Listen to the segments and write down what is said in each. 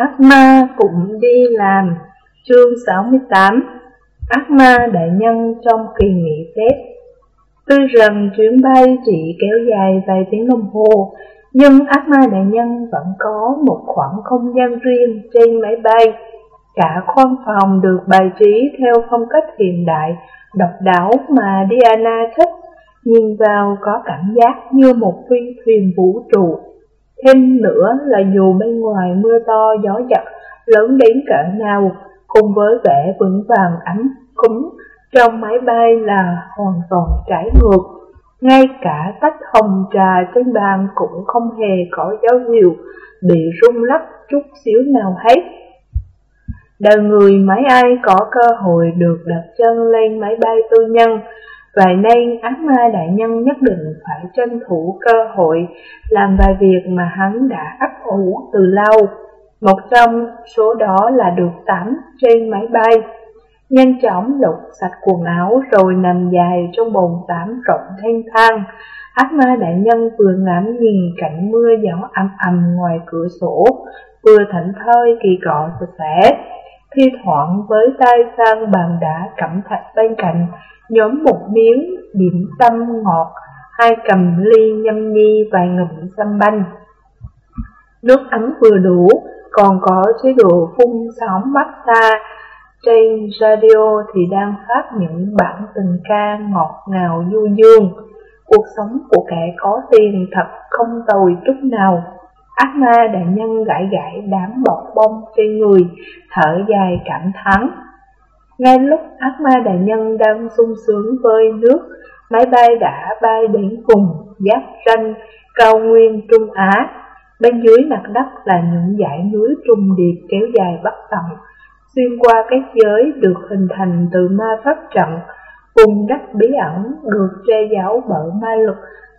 Ác ma cũng đi làm. Chương 68 Ác ma đại nhân trong kỳ nghỉ Tết. Tuy rằng chuyến bay chỉ kéo dài vài tiếng đồng hồ Nhưng ác ma đại nhân vẫn có một khoảng không gian riêng trên máy bay. Cả khoang phòng được bài trí theo phong cách hiện đại, độc đáo mà Diana thích. Nhìn vào có cảm giác như một phi thuyền vũ trụ. Thêm nữa là dù bên ngoài mưa to gió giật lớn đến cỡ nào, cùng với vẻ vững vàng ấm cúng trong máy bay là hoàn toàn trái ngược. Ngay cả tách hồng trà trên bàn cũng không hề có dấu hiệu bị rung lắc chút xíu nào hết. Đời người mấy ai có cơ hội được đặt chân lên máy bay tư nhân Vậy nên ác ma đại nhân nhất định phải tranh thủ cơ hội làm vài việc mà hắn đã ấp ủ từ lâu. Một trong số đó là được tắm trên máy bay. Nhanh chóng lục sạch quần áo rồi nằm dài trong bồn tắm rộng thanh thang. Ác ma đại nhân vừa ngắm nhìn cảnh mưa gió ầm ầm ngoài cửa sổ, vừa thảnh thơi kỳ cọ sạch sẽ. Thi thoảng với tay sang bàn đá cẩm thạch bên cạnh, nhóm một miếng điểm tâm ngọt, hai cầm ly nhâm nhi vài ngụm xăm banh. Nước ấm vừa đủ, còn có chế độ phun sóng massage. Trên radio thì đang phát những bản tình ca ngọt ngào du dương. Cuộc sống của kẻ có tiền thật không tồi chút nào. Ác ma đại nhân gãi gãi đám bọt bông trên người, thở dài cảm thán. Ngay lúc ác ma đại nhân đang sung sướng với nước, máy bay đã bay đến cùng giáp ranh cao nguyên Trung Á. Bên dưới mặt đất là những dãy núi trùng điệp kéo dài bất tận, xuyên qua các giới được hình thành từ ma pháp trận. Vùng đất bí ẩn được che giấu bởi ma lực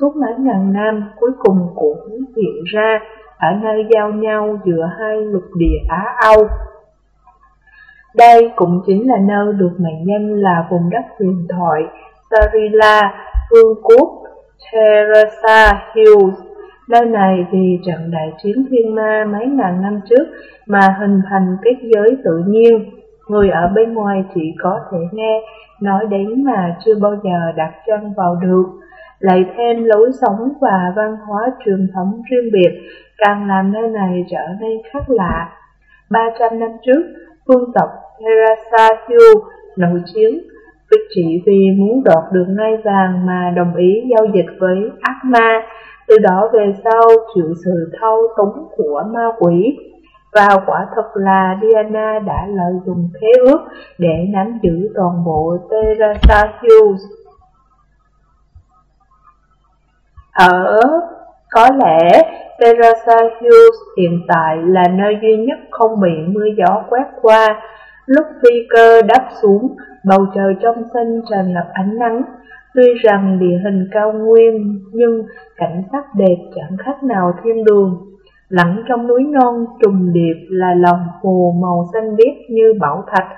suốt mấy ngàn năm cuối cùng cũng hiện ra ở nơi giao nhau giữa hai lục địa Á-Âu. Đây cũng chính là nơi được mệnh danh là vùng đất huyền thoại Sarila, vương quốc Teresa Hills. Nơi này vì trận đại chiến thiên ma mấy ngàn năm trước mà hình thành kết giới tự nhiên. Người ở bên ngoài chỉ có thể nghe, nói đến mà chưa bao giờ đặt chân vào được. Lại thêm lối sống và văn hóa truyền thống riêng biệt, càng làm nơi này trở nên khác lạ. 300 năm trước, vương tộc Terasahyu nổi chiến, Việc chỉ vì muốn đoạt được ngai vàng mà đồng ý giao dịch với ác ma, từ đó về sau chịu sự thâu túng của ma quỷ. Và quả thật là Diana đã lợi dụng thế ước để nắm giữ toàn bộ Terasahyu. Ở có lẽ Terasa Hills hiện tại là nơi duy nhất không bị mưa gió quét qua. Lúc phi cơ đáp xuống, bầu trời trong xanh tràn ngập ánh nắng. Tuy rằng địa hình cao nguyên, nhưng cảnh sắc đẹp chẳng khác nào thiên đường. Lẫn trong núi non trùng điệp là lòng hồ màu xanh biếc như bảo thạch,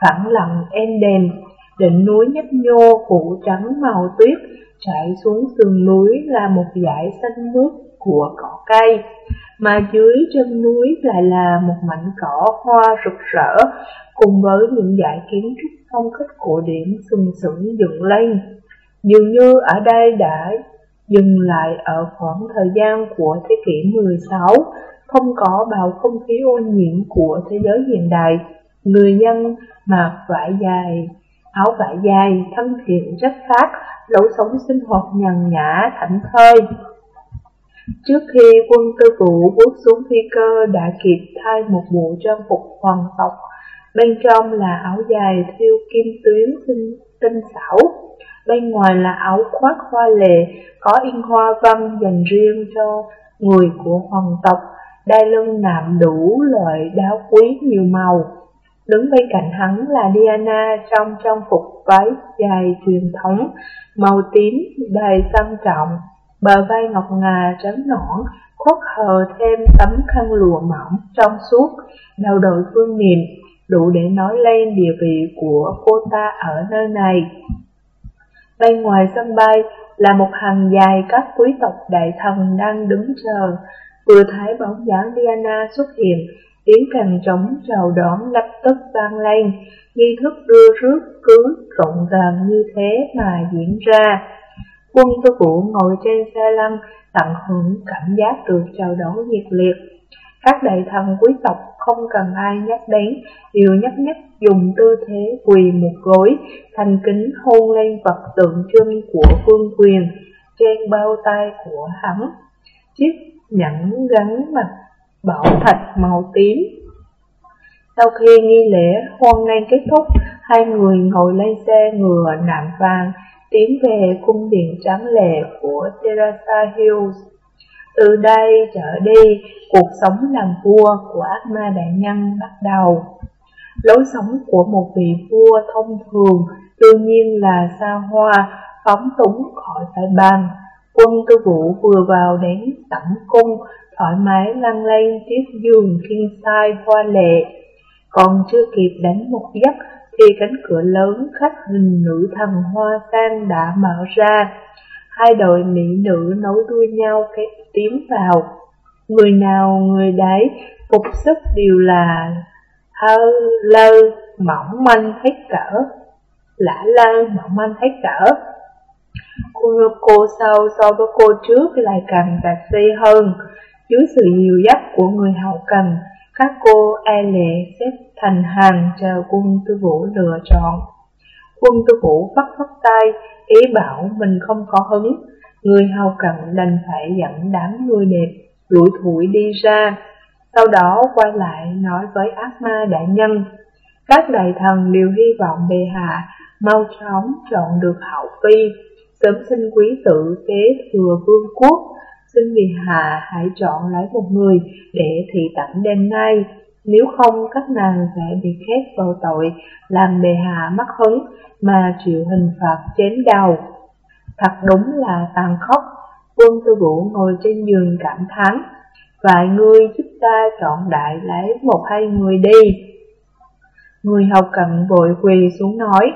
phẳng lặng êm đềm. Đỉnh núi nhấp nhô phủ trắng màu tuyết, trải xuống sườn núi là một dải xanh mướt của cỏ cây, mà dưới chân núi lại là một mảnh cỏ hoa rực rỡ, cùng với những dải kiến trúc phong cách cổ điển sừng sững dựng lên. Dường như ở đây đã dừng lại ở khoảng thời gian của thế kỷ 16, không có bầu không khí ô nhiễm của thế giới hiện đại. Người dân mặc vải dài, áo vải dài, thân thiện rất phát, lối sống sinh hoạt nhàn nhã, thảnh thơi. Trước khi quân tư vũ bước xuống phi cơ đã kịp thay một bộ trang phục hoàng tộc, bên trong là áo dài thiêu kim tuyến tinh, tinh xảo, bên ngoài là áo khoác hoa lệ có in hoa văn dành riêng cho người của hoàng tộc, đai lưng nạm đủ loại đá quý nhiều màu. Đứng bên cạnh hắn là Diana trong trang phục váy dài truyền thống, màu tím đầy sang trọng, bờ vai ngọc ngà trắng nõn, khuất hờ thêm tấm khăn lụa mỏng trong suốt, đầu đội phương niệm, đủ để nói lên địa vị của cô ta ở nơi này. Bên ngoài sân bay là một hàng dài các quý tộc đại thần đang đứng chờ, vừa thấy bóng dáng Diana xuất hiện, tiếng càng trống chào đón lập tức vang lên, nghi thức đưa rước cứ rộn ràng như thế mà diễn ra. Quân tư vũ ngồi trên xe lăn, tận hưởng cảm giác được chào đón nhiệt liệt. Các đại thần quý tộc không cần ai nhắc đến, đều nhất nhất dùng tư thế quỳ một gối, thành kính hôn lên vật tượng trưng của vương quyền trên bao tay của hắn. Chiếc nhẫn gắn mặt bảo thạch màu tím. Sau khi nghi lễ hôn nay kết thúc, hai người ngồi lên xe ngựa nạm vàng tiến về cung điện trắng lệ của Teresa Hills. Từ đây trở đi, cuộc sống làm vua của ác ma đại nhân bắt đầu. Lối sống của một vị vua thông thường đương nhiên là xa hoa, phóng túng khỏi phải bàn. Quân tư vũ vừa vào đến tẩm cung, thoải mái lăn lên chiếc giường king size hoa lệ. Còn chưa kịp đánh một giấc khi cánh cửa lớn khách hình nữ thần hoa sen đã mở ra. Hai đội mỹ nữ nối đuôi nhau cái tiến vào. Người nào người đấy phục sức đều là hơ lơ mỏng manh hết cỡ lã lơ mỏng manh hết cỡ cô, cô sau so với cô trước lại càng bạc xây hơn dưới sự dìu dắt của người hậu cần các cô e lệ xếp thành hàng chờ quân tư vũ lựa chọn quân tư vũ vắt vắt tay ý bảo mình không có hứng người hầu cận đành phải dẫn đám người đẹp lủi thủi đi ra sau đó quay lại nói với ác ma đại nhân. Các đại thần đều hy vọng bề hạ mau chóng chọn được hậu phi, sớm sinh quý tử kế thừa vương quốc. Xin vì hạ hãy chọn lấy một người để thị tẩm đêm nay, nếu không các nàng sẽ bị khép vào tội làm bề hạ mất hứng mà chịu hình phạt chém đầu. Thật đúng là tàn khốc, quân tư vũ ngồi trên giường cảm thán vài người giúp ta chọn đại lấy một hai người đi. Người hầu cận vội quỳ xuống nói,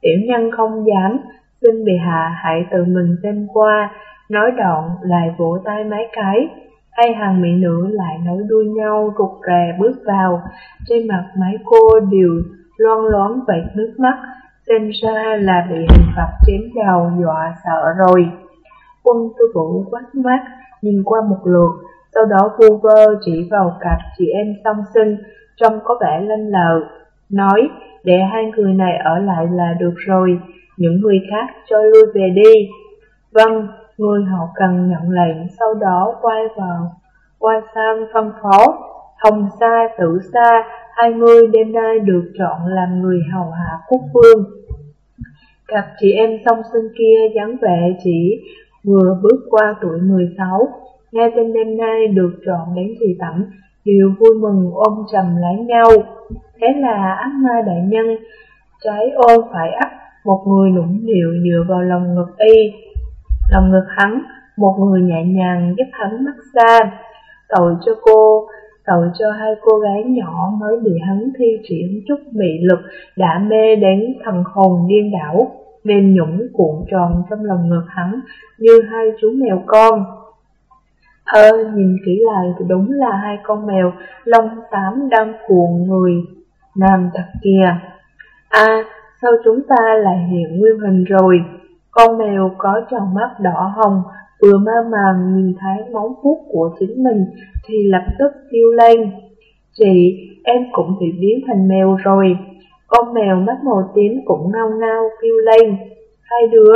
tiểu nhân không dám, xin bệ hạ hãy tự mình xem qua, nói đoạn lại vỗ tay mấy cái. Hai hàng mỹ nữ lại nối đuôi nhau rụt rè bước vào, trên mặt mấy cô đều loan loáng vệt nước mắt, xem ra là bị hình phạt chém đầu dọa sợ rồi. Quân tư vũ quát mắt, nhìn qua một lượt, sau đó vu vơ chỉ vào cặp chị em song sinh, trông có vẻ lanh lờ, nói để hai người này ở lại là được rồi, những người khác cho lui về đi. Vâng, người họ cần nhận lệnh, sau đó quay vào, quay sang phân phó, hồng sa tử sa, hai người đêm nay được chọn làm người hầu hạ quốc vương. Cặp chị em song sinh kia dáng vẻ chỉ vừa bước qua tuổi 16, nghe tin đêm nay được chọn đến thị tẩm, đều vui mừng ôm chầm lấy nhau. Thế là ác ma đại nhân, trái ôm phải ấp, một người nũng nịu dựa vào lòng ngực y. Lòng ngực hắn, một người nhẹ nhàng giúp hắn mắc xa. Tội cho cô, tội cho hai cô gái nhỏ mới bị hắn thi triển chút mị lực đã mê đến thần hồn điên đảo, nên nhũng cuộn tròn trong lòng ngực hắn như hai chú mèo con. Ơ, nhìn kỹ lại thì đúng là hai con mèo lông xám đang cuộn người nam thật kìa. À, sao chúng ta lại hiện nguyên hình rồi? Con mèo có tròn mắt đỏ hồng, vừa ma màng nhìn thấy móng vuốt của chính mình thì lập tức kêu lên. Chị, em cũng bị biến thành mèo rồi. Con mèo mắt màu tím cũng ngao ngao kêu lên. Hai đứa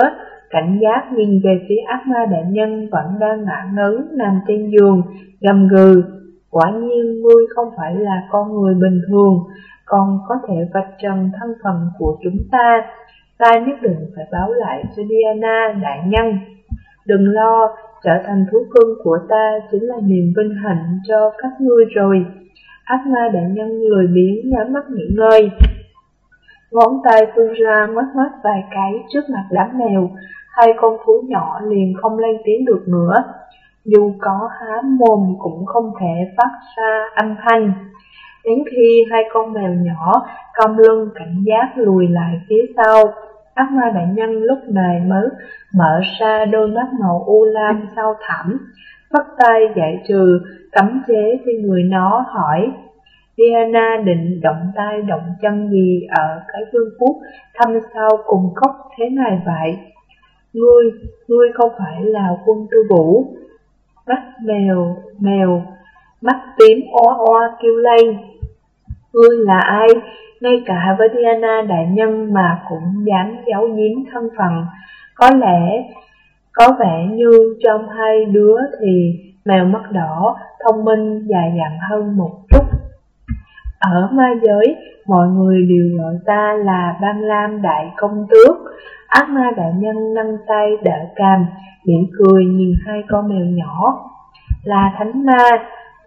cảnh giác nhìn về phía ác ma đại nhân vẫn đang ngã ngấn nằm trên giường, gầm gừ. Quả nhiên ngươi không phải là con người bình thường, còn có thể vạch trần thân phận của chúng ta. Ta nhất định phải báo lại cho Diana đại nhân. Đừng lo, trở thành thú cưng của ta chính là niềm vinh hạnh cho các ngươi rồi. Ác ma đại nhân lười biếng nhắm mắt nghỉ ngơi. Ngón tay vươn ra ngoát ngoát vài cái trước mặt đám mèo, hai con thú nhỏ liền không lên tiếng được nữa. Dù có há mồm cũng không thể phát ra âm thanh. Đến khi hai con mèo nhỏ cong lưng cảnh giác lùi lại phía sau, ác ma đại nhân lúc này mới mở ra đôi mắt màu u lam sau thẳm, bắt tay giải trừ, cấm chế khi người nó hỏi, Diana định động tay động chân gì ở cái vương quốc thăm sao cùng cốc thế này vậy? Ngươi, ngươi không phải là quân tư vũ. Mắt mèo, mèo, mắt tím oa oa kêu lên. Ngươi là ai? Ngay cả với Diana đại nhân mà cũng dám giấu giếm thân phận. Có lẽ, có vẻ như trong hai đứa thì mèo mắt đỏ, thông minh dài dặn hơn một chút. Ở ma giới, mọi người đều gọi ta là Ban Lam Đại Công Tước. Ác ma đại nhân nâng tay đỡ càm, mỉm cười nhìn hai con mèo nhỏ. Là thánh ma,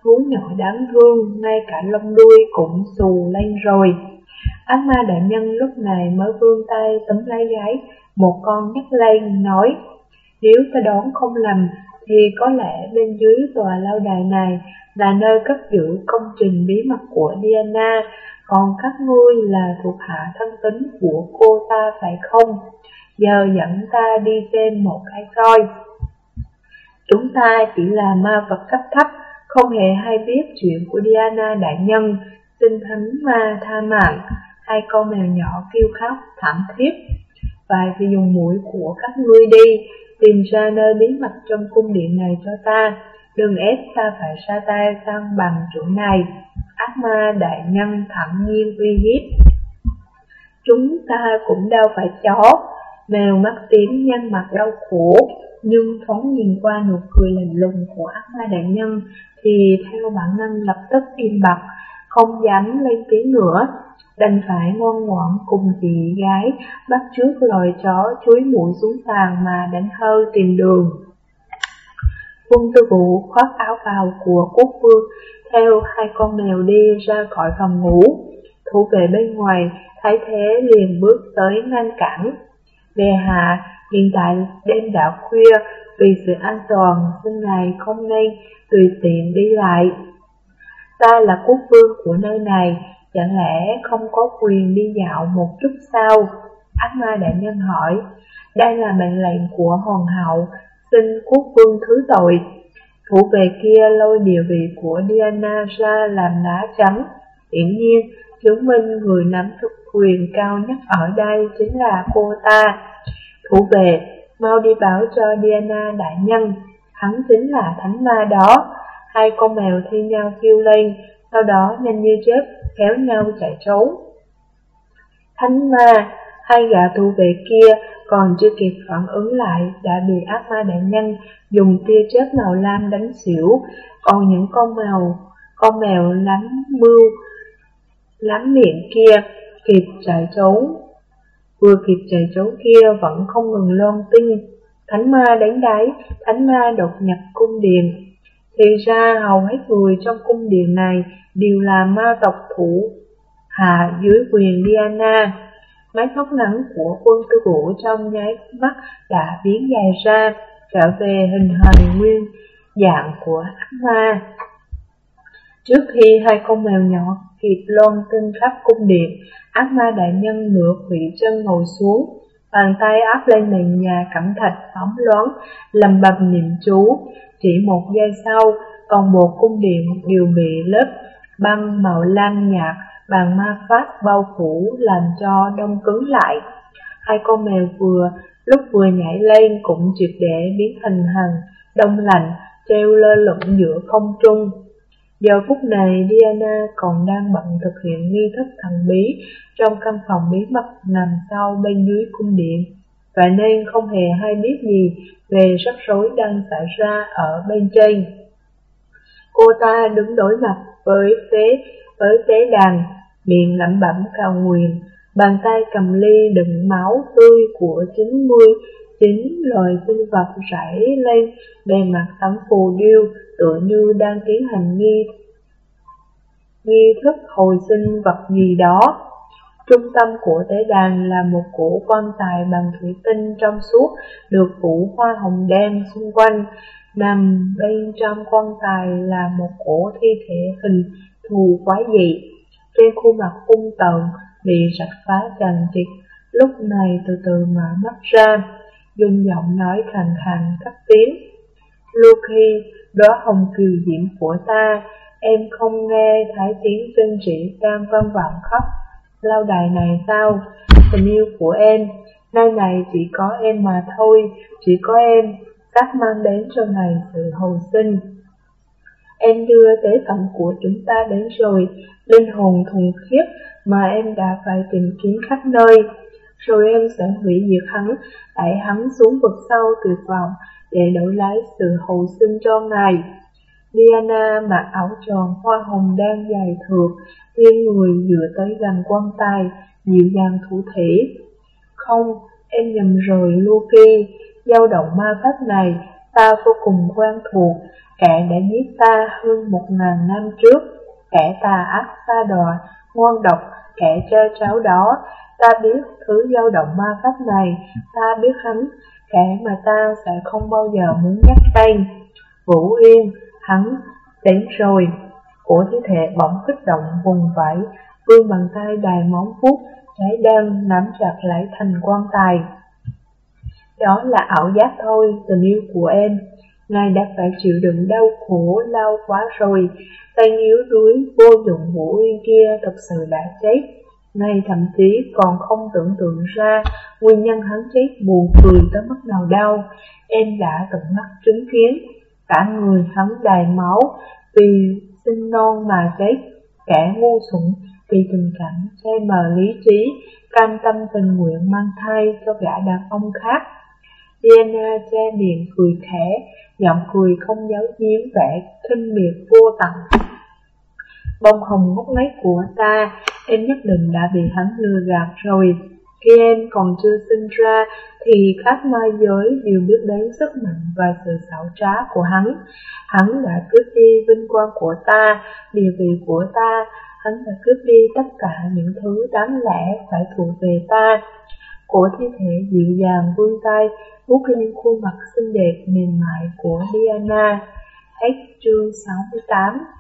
thú nhỏ đáng thương, ngay cả lông đuôi cũng xù lên rồi. Ác ma đại nhân lúc này mới vươn tay tấm lấy giấy. một con nhắc lên nói, nếu ta đoán không lầm, thì có lẽ bên dưới tòa lâu đài này là nơi cất giữ công trình bí mật của Diana, còn các ngươi là thuộc hạ thân tín của cô ta phải không? Giờ dẫn ta đi xem một cái coi. Chúng ta chỉ là ma vật cấp thấp, không hề hay biết chuyện của Diana đại nhân, tinh thánh ma tha mạng. Hai con mèo nhỏ kêu khóc thảm thiết. Vậy vì dùng mũi của các ngươi đi, tìm ra nơi bí mật trong cung điện này cho ta, đừng ép ta phải xa tay sang bằng chỗ này. Ác ma đại nhân thẳng nhiên uy hiếp. Chúng ta cũng đâu phải chó, mèo mắt tím nhăn mặt đau khổ, nhưng phóng nhìn qua nụ cười lạnh lùng của ác ma đại nhân thì theo bản năng lập tức im bặt, không dám lên tiếng nữa đành phải ngoan ngoãn cùng chị gái bắt trước loài chó chuối mũi xuống sàn mà đánh hơi tìm đường. Quân tư vũ khoác áo vào của quốc vương, theo hai con mèo đi ra khỏi phòng ngủ. Thủ vệ bên ngoài thấy thế liền bước tới ngăn cản. Bề hạ, hiện tại đêm đã khuya, vì sự an toàn, xin ngài không nên tùy tiện đi lại. Ta là quốc vương của nơi này, chẳng lẽ không có quyền đi dạo một chút sao? Ác ma đại nhân hỏi, đây là mệnh lệnh của hoàng hậu, xin quốc vương thứ tội. Thủ vệ kia lôi địa vị của Diana ra làm đá chấm. Hiển nhiên, chứng minh người nắm thực quyền cao nhất ở đây chính là cô ta. Thủ vệ, mau đi báo cho Diana đại nhân, hắn chính là thánh ma đó. Hai con mèo thi nhau kêu lên, sau đó nhanh như chớp kéo nhau chạy trốn. Thánh ma, hai gã thủ vệ kia còn chưa kịp phản ứng lại đã bị ác ma đại nhân dùng tia chớp màu lam đánh xỉu, còn những con mèo, con mèo lắm mưu, lắm miệng kia kịp chạy trốn. Vừa kịp chạy trốn kia vẫn không ngừng loan tinh. Thánh ma đánh đáy, thánh ma đột nhập cung điện, thì ra hầu hết người trong cung điện này đều là ma tộc thủ hạ dưới quyền Diana. Mái tóc ngắn của quân tư vũ trong nháy mắt đã biến dài ra, trở về hình hài nguyên dạng của ác ma. Trước khi hai con mèo nhỏ kịp loan tinh khắp cung điện, ác ma đại nhân nửa quỷ chân ngồi xuống, bàn tay áp lên nền nhà cẩm thạch bóng loáng, lầm bầm niệm chú, chỉ một giây sau, còn bộ cung điện đều bị lớp băng màu lam nhạt bằng ma pháp bao phủ làm cho đông cứng lại. Hai con mèo vừa lúc vừa nhảy lên cũng triệt để biến thành hằng đông lạnh treo lơ lửng giữa không trung. Giờ phút này Diana còn đang bận thực hiện nghi thức thần bí trong căn phòng bí mật nằm sau bên dưới cung điện và nên không hề hay biết gì về rắc rối đang xảy ra ở bên trên. Cô ta đứng đối mặt với phế với phế đàn, miệng lẩm bẩm cao nguyền, bàn tay cầm ly đựng máu tươi của 90 chín loài sinh vật rải lên bề mặt tấm phù điêu tựa như đang tiến hành nghi nghi thức hồi sinh vật gì đó. Trung tâm của tế đàn là một cổ quan tài bằng thủy tinh trong suốt được phủ hoa hồng đen xung quanh. Nằm bên trong quan tài là một cổ thi thể hình thù quái dị. Trên khuôn mặt hung tợn bị rạch phá chằng chịt, lúc này từ từ mở mắt ra, dung giọng nói thành thành cắt tiếng. Lucky, đó hồng kiều diễm của ta, Em không nghe thấy tiếng tinh rỉ đang vang vọng khắp lâu đài này sao? Tình yêu của em, nơi này chỉ có em mà thôi, chỉ có em, các mang đến cho ngày sự hồi sinh. Em đưa tế phẩm của chúng ta đến rồi, linh hồn thuần khiết mà em đã phải tìm kiếm khắp nơi. Rồi em sẽ hủy diệt hắn, đẩy hắn xuống vực sâu tuyệt vọng để đổi lấy sự hồi sinh cho ngài. Diana mặc áo tròn hoa hồng đang dài thượt, nghiêng người dựa tới gần quan tài, dịu dàng thủ thể. Không, em nhầm rồi Loki, dao động ma pháp này ta vô cùng quen thuộc, kẻ đã giết ta hơn một ngàn năm trước, kẻ tà ác xa đọa, ngoan độc, kẻ chơi tráo đó, ta biết thứ dao động ma pháp này, ta biết hắn, kẻ mà ta sẽ không bao giờ muốn nhắc tay. Vũ Yên, hắn, đến rồi. Của thi thể bỗng kích động vùng vẫy, vươn bàn tay đài móng vuốt, trái đang nắm chặt lấy thành quan tài. Đó là ảo giác thôi, tình yêu của em. Ngài đã phải chịu đựng đau khổ lâu quá rồi, tay yếu đuối vô dụng vũ uyên kia thật sự đã chết. Ngài thậm chí còn không tưởng tượng ra nguyên nhân hắn chết buồn cười tới mức nào đâu. Em đã tận mắt chứng kiến, cả người hắn đầy máu vì sinh non mà chết, kẻ ngu xuẩn vì tình cảm che mờ lý trí, cam tâm tình nguyện mang thai cho gã đàn ông khác. Diana ờ, che miệng cười khẽ, giọng cười không giấu giếm vẻ khinh miệt vô tận. Bông hồng ngốc nghếch của ta, em nhất định đã bị hắn lừa gạt rồi. Khi em còn chưa sinh ra, thì các ma giới đều biết đến sức mạnh và sự xảo trá của hắn. Hắn đã cướp đi vinh quang của ta, địa vị của ta, hắn đã cướp đi tất cả những thứ đáng lẽ phải thuộc về ta. Của thi thể dịu dàng vươn tay, vuốt lên khuôn mặt xinh đẹp mềm mại của Diana. Hết chương 68